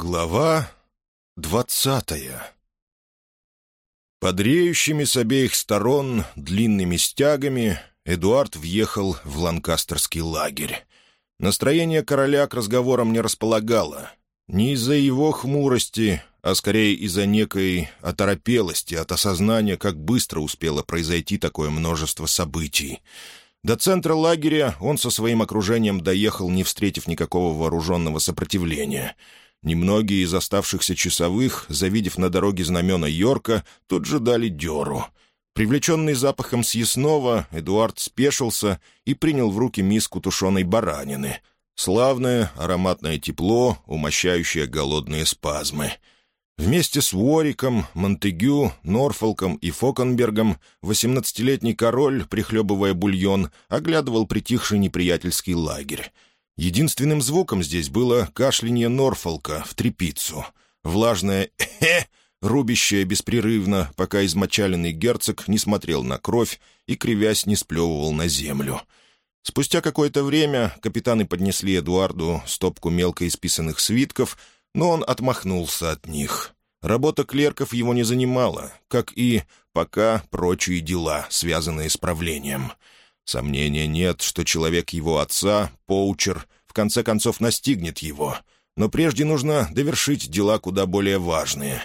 Глава двадцатая Подреющими с обеих сторон длинными стягами Эдуард въехал в ланкастерский лагерь. Настроение короля к разговорам не располагало. Не из-за его хмурости, а скорее из-за некой оторопелости от осознания, как быстро успело произойти такое множество событий. До центра лагеря он со своим окружением доехал, не встретив никакого вооруженного сопротивления — Немногие из оставшихся часовых, завидев на дороге знамена Йорка, тут же дали дёру. Привлеченный запахом съестного, Эдуард спешился и принял в руки миску тушеной баранины. Славное ароматное тепло, умощающее голодные спазмы. Вместе с Уориком, Монтегю, Норфолком и Фокенбергом восемнадцатилетний король, прихлебывая бульон, оглядывал притихший неприятельский лагерь — Единственным звуком здесь было кашляние Норфолка в трепицу. Влажное «хе», рубящее беспрерывно, пока измочаленный герцог не смотрел на кровь и, кривясь, не сплевывал на землю. Спустя какое-то время капитаны поднесли Эдуарду стопку мелко исписанных свитков, но он отмахнулся от них. Работа клерков его не занимала, как и пока прочие дела, связанные с правлением. — Сомнения нет, что человек его отца, поучер, в конце концов настигнет его. Но прежде нужно довершить дела куда более важные.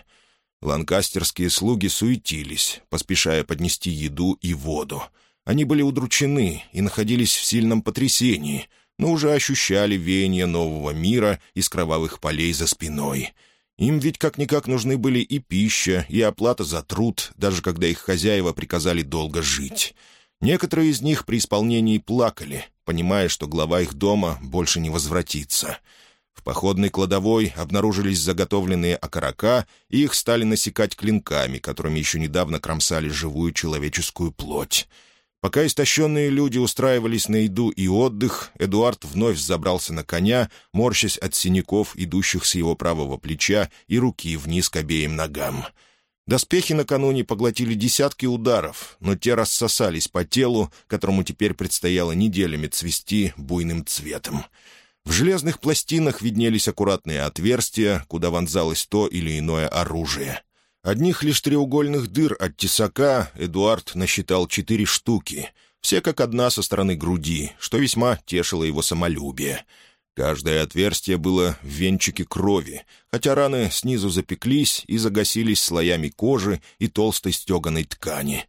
Ланкастерские слуги суетились, поспешая поднести еду и воду. Они были удручены и находились в сильном потрясении, но уже ощущали веяние нового мира из кровавых полей за спиной. Им ведь как-никак нужны были и пища, и оплата за труд, даже когда их хозяева приказали долго жить. Некоторые из них при исполнении плакали, понимая, что глава их дома больше не возвратится. В походной кладовой обнаружились заготовленные окорока, и их стали насекать клинками, которыми еще недавно кромсали живую человеческую плоть. Пока истощенные люди устраивались на еду и отдых, Эдуард вновь забрался на коня, морщась от синяков, идущих с его правого плеча, и руки вниз к обеим ногам. — Доспехи накануне поглотили десятки ударов, но те рассосались по телу, которому теперь предстояло неделями цвести буйным цветом. В железных пластинах виднелись аккуратные отверстия, куда вонзалось то или иное оружие. Одних лишь треугольных дыр от тесака Эдуард насчитал четыре штуки, все как одна со стороны груди, что весьма тешило его самолюбие — Каждое отверстие было в венчике крови, хотя раны снизу запеклись и загасились слоями кожи и толстой стеганой ткани.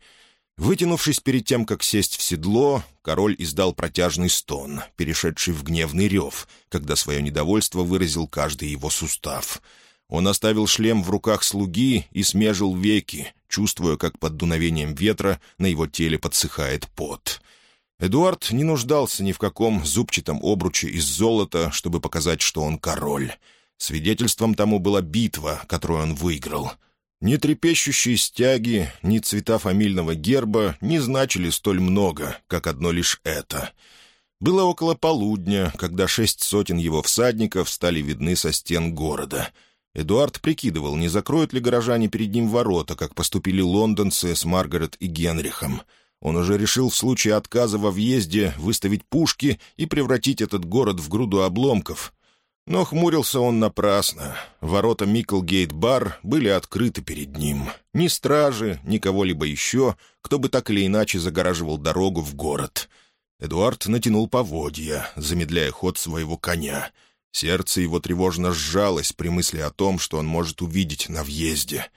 Вытянувшись перед тем, как сесть в седло, король издал протяжный стон, перешедший в гневный рев, когда свое недовольство выразил каждый его сустав. Он оставил шлем в руках слуги и смежил веки, чувствуя, как под дуновением ветра на его теле подсыхает пот — Эдуард не нуждался ни в каком зубчатом обруче из золота, чтобы показать, что он король. Свидетельством тому была битва, которую он выиграл. Ни трепещущие стяги, ни цвета фамильного герба не значили столь много, как одно лишь это. Было около полудня, когда шесть сотен его всадников стали видны со стен города. Эдуард прикидывал, не закроют ли горожане перед ним ворота, как поступили лондонцы с Маргарет и Генрихом — он уже решил в случае отказа во въезде выставить пушки и превратить этот город в груду обломков. Но хмурился он напрасно. Ворота Микклгейт-бар были открыты перед ним. Ни стражи, ни кого-либо еще, кто бы так или иначе загораживал дорогу в город. Эдуард натянул поводья, замедляя ход своего коня. Сердце его тревожно сжалось при мысли о том, что он может увидеть на въезде —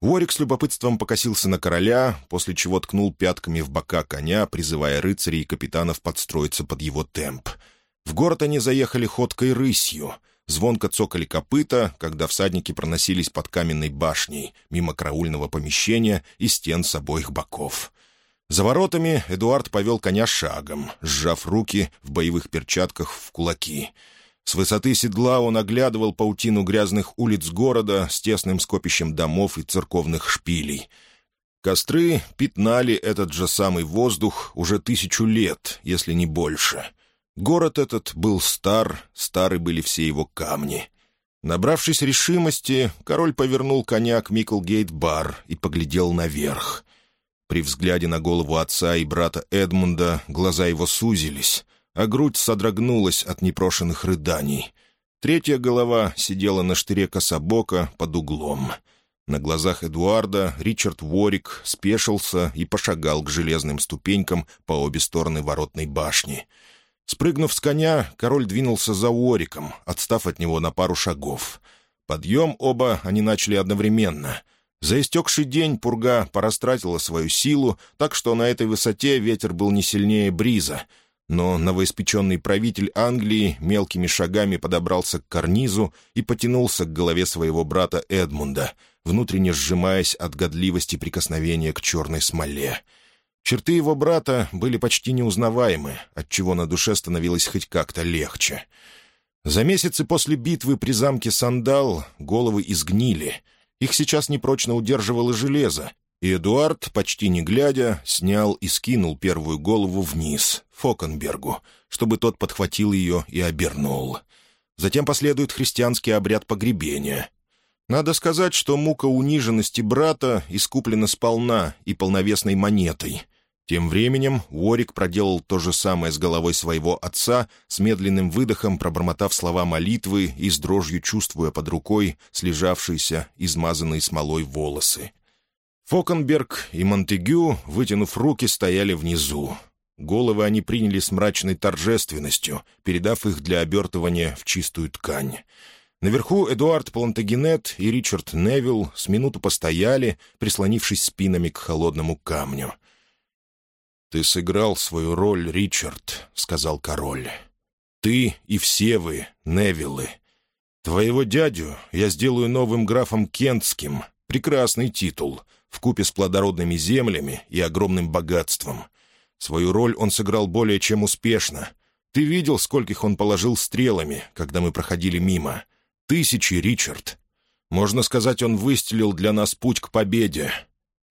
Ворик с любопытством покосился на короля, после чего ткнул пятками в бока коня, призывая рыцарей и капитанов подстроиться под его темп. В город они заехали ходкой рысью. Звонко цокали копыта, когда всадники проносились под каменной башней, мимо караульного помещения и стен с обоих боков. За воротами Эдуард повел коня шагом, сжав руки в боевых перчатках в кулаки — с высоты седла он оглядывал паутину грязных улиц города с тесным скопищем домов и церковных шпилей. Костры пятнали этот же самый воздух уже тысячу лет, если не больше. Город этот был стар, стары были все его камни. Набравшись решимости, король повернул коня к Миклгейт-бар и поглядел наверх. При взгляде на голову отца и брата Эдмунда глаза его сузились — а грудь содрогнулась от непрошенных рыданий. Третья голова сидела на штыре кособока под углом. На глазах Эдуарда Ричард Ворик спешился и пошагал к железным ступенькам по обе стороны воротной башни. Спрыгнув с коня, король двинулся за Уориком, отстав от него на пару шагов. Подъем оба они начали одновременно. За истекший день пурга порастратила свою силу, так что на этой высоте ветер был не сильнее бриза — но новоиспеченный правитель Англии мелкими шагами подобрался к карнизу и потянулся к голове своего брата Эдмунда, внутренне сжимаясь от годливости прикосновения к черной смоле. Черты его брата были почти неузнаваемы, отчего на душе становилось хоть как-то легче. За месяцы после битвы при замке Сандал головы изгнили. Их сейчас непрочно удерживало железо, и Эдуард, почти не глядя, снял и скинул первую голову вниз, Фокенбергу, чтобы тот подхватил ее и обернул. Затем последует христианский обряд погребения. Надо сказать, что мука униженности брата искуплена сполна и полновесной монетой. Тем временем Уорик проделал то же самое с головой своего отца, с медленным выдохом пробормотав слова молитвы и с дрожью чувствуя под рукой слежавшиеся, измазанные смолой волосы. Фокенберг и Монтегю, вытянув руки, стояли внизу. Головы они приняли с мрачной торжественностью, передав их для обертывания в чистую ткань. Наверху Эдуард Плантагенет и Ричард Невилл с минуту постояли, прислонившись спинами к холодному камню. «Ты сыграл свою роль, Ричард», — сказал король. «Ты и все вы, Невиллы. Твоего дядю я сделаю новым графом Кентским. Прекрасный титул вкупе с плодородными землями и огромным богатством. Свою роль он сыграл более чем успешно. Ты видел, скольких он положил стрелами, когда мы проходили мимо? Тысячи, Ричард. Можно сказать, он выстелил для нас путь к победе.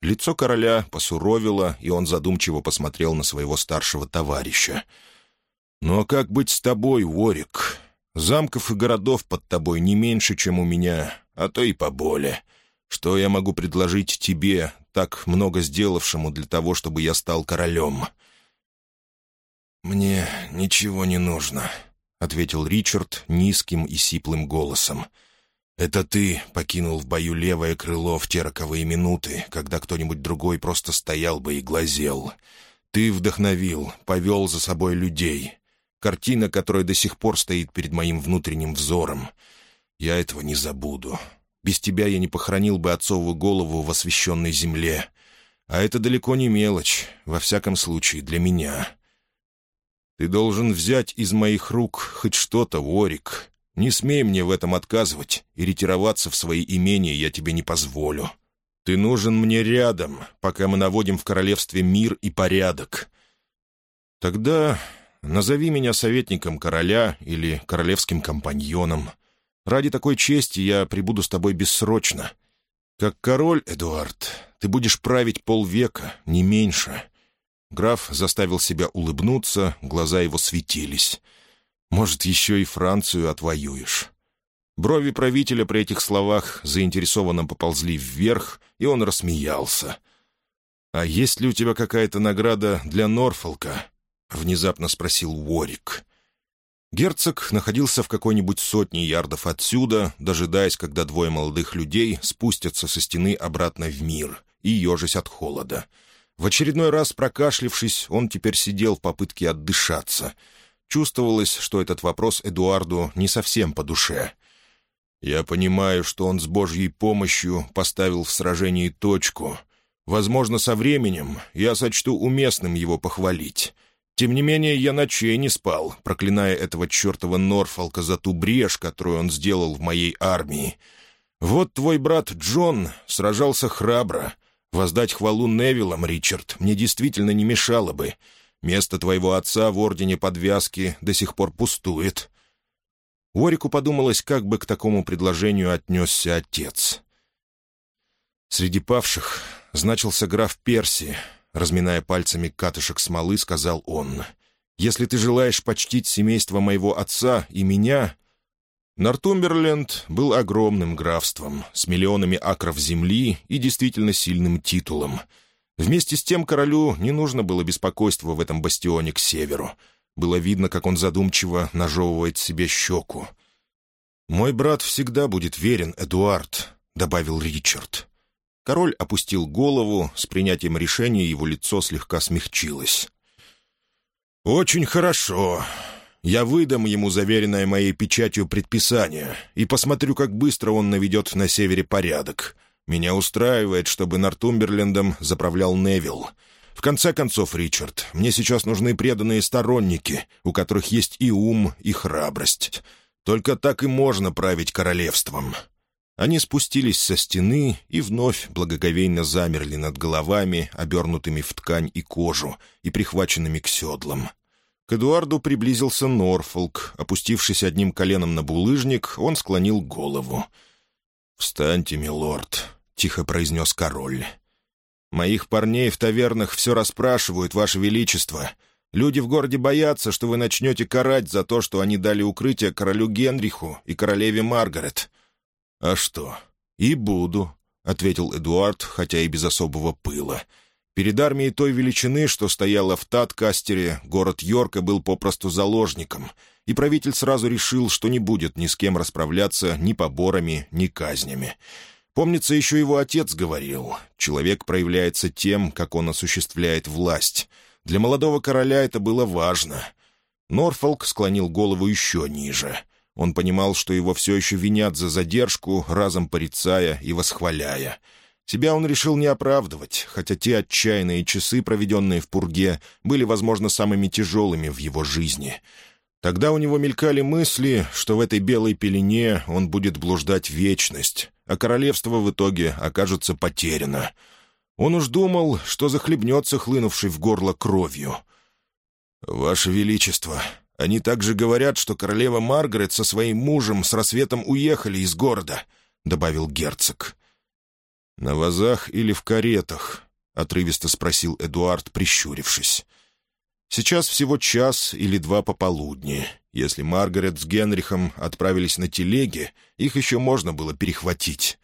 Лицо короля посуровило, и он задумчиво посмотрел на своего старшего товарища. «Но как быть с тобой, Ворик? Замков и городов под тобой не меньше, чем у меня, а то и поболее. Что я могу предложить тебе, так много сделавшему для того, чтобы я стал королем?» «Мне ничего не нужно», — ответил Ричард низким и сиплым голосом. «Это ты покинул в бою левое крыло в те роковые минуты, когда кто-нибудь другой просто стоял бы и глазел. Ты вдохновил, повел за собой людей. Картина, которая до сих пор стоит перед моим внутренним взором. Я этого не забуду. Без тебя я не похоронил бы отцову голову в освященной земле. А это далеко не мелочь, во всяком случае, для меня. Ты должен взять из моих рук хоть что-то, Ворик. Не смей мне в этом отказывать, и ретироваться в свои имения я тебе не позволю. Ты нужен мне рядом, пока мы наводим в королевстве мир и порядок. Тогда назови меня советником короля или королевским компаньоном — Ради такой чести я прибуду с тобой бессрочно. Как король, Эдуард, ты будешь править полвека, не меньше». Граф заставил себя улыбнуться, глаза его светились. «Может, еще и Францию отвоюешь». Брови правителя при этих словах заинтересованно поползли вверх, и он рассмеялся. «А есть ли у тебя какая-то награда для Норфолка?» — внезапно спросил Уорик. Герцог находился в какой-нибудь сотне ярдов отсюда, дожидаясь, когда двое молодых людей спустятся со стены обратно в мир и ежась от холода. В очередной раз прокашлившись, он теперь сидел в попытке отдышаться. Чувствовалось, что этот вопрос Эдуарду не совсем по душе. «Я понимаю, что он с Божьей помощью поставил в сражении точку. Возможно, со временем я сочту уместным его похвалить». Тем не менее, я ночей не спал, проклиная этого чертова Норфолка за ту брешь, которую он сделал в моей армии. Вот твой брат Джон сражался храбро. Воздать хвалу Невиллам Ричард, мне действительно не мешало бы. Место твоего отца в Ордене Подвязки до сих пор пустует». Уорику подумалось, как бы к такому предложению отнесся отец. Среди павших значился граф Перси — разминая пальцами катышек смолы, сказал он. «Если ты желаешь почтить семейство моего отца и меня...» Нортумберленд был огромным графством, с миллионами акров земли и действительно сильным титулом. Вместе с тем королю не нужно было беспокойства в этом бастионе к северу. Было видно, как он задумчиво нажевывает себе щеку. «Мой брат всегда будет верен, Эдуард», — добавил Ричард. Король опустил голову, с принятием решения его лицо слегка смягчилось. «Очень хорошо. Я выдам ему заверенное моей печатью предписание и посмотрю, как быстро он наведет на севере порядок. Меня устраивает, чтобы Нортумберлендом заправлял Невилл. В конце концов, Ричард, мне сейчас нужны преданные сторонники, у которых есть и ум, и храбрость. Только так и можно править королевством». Они спустились со стены и вновь благоговейно замерли над головами, обернутыми в ткань и кожу, и прихваченными к седлам. К Эдуарду приблизился Норфолк. Опустившись одним коленом на булыжник, он склонил голову. «Встаньте, милорд», — тихо произнес король. «Моих парней в тавернах все расспрашивают, ваше величество. Люди в городе боятся, что вы начнете карать за то, что они дали укрытие королю Генриху и королеве Маргарет». «А что? И буду», — ответил Эдуард, хотя и без особого пыла. Перед армией той величины, что стояла в Таткастере, город Йорка был попросту заложником, и правитель сразу решил, что не будет ни с кем расправляться ни поборами, ни казнями. Помнится, еще его отец говорил, человек проявляется тем, как он осуществляет власть. Для молодого короля это было важно. Норфолк склонил голову еще ниже — он понимал, что его все еще винят за задержку, разом порицая и восхваляя. Себя он решил не оправдывать, хотя те отчаянные часы, проведенные в пурге, были, возможно, самыми тяжелыми в его жизни. Тогда у него мелькали мысли, что в этой белой пелене он будет блуждать вечность, а королевство в итоге окажется потеряно. Он уж думал, что захлебнется хлынувший в горло кровью. «Ваше Величество!» Они также говорят, что королева Маргарет со своим мужем с рассветом уехали из города», — добавил герцог. «На вазах или в каретах?» — отрывисто спросил Эдуард, прищурившись. «Сейчас всего час или два пополудни. Если Маргарет с Генрихом отправились на телеге, их еще можно было перехватить».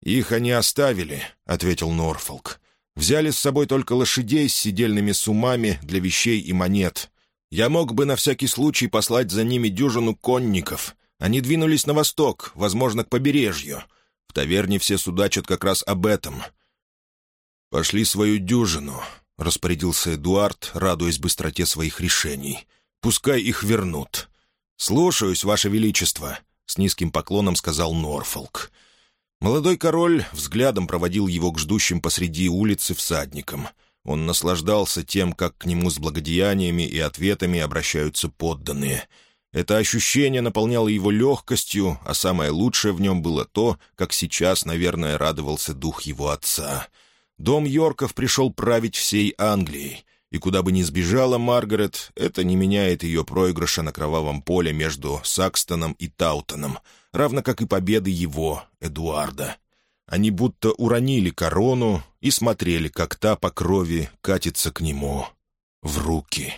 «Их они оставили», — ответил Норфолк. «Взяли с собой только лошадей с сидельными сумами для вещей и монет». Я мог бы на всякий случай послать за ними дюжину конников. Они двинулись на восток, возможно, к побережью. В таверне все судачат как раз об этом. «Пошли свою дюжину», — распорядился Эдуард, радуясь быстроте своих решений. «Пускай их вернут». «Слушаюсь, Ваше Величество», — с низким поклоном сказал Норфолк. Молодой король взглядом проводил его к ждущим посреди улицы всадникам — он наслаждался тем, как к нему с благодеяниями и ответами обращаются подданные. Это ощущение наполняло его легкостью, а самое лучшее в нем было то, как сейчас, наверное, радовался дух его отца. Дом Йорков пришел править всей Англией, и куда бы ни сбежала Маргарет, это не меняет ее проигрыша на кровавом поле между Сакстоном и Таутоном, равно как и победы его, Эдуарда. Они будто уронили корону и смотрели, как та по крови катится к нему в руки.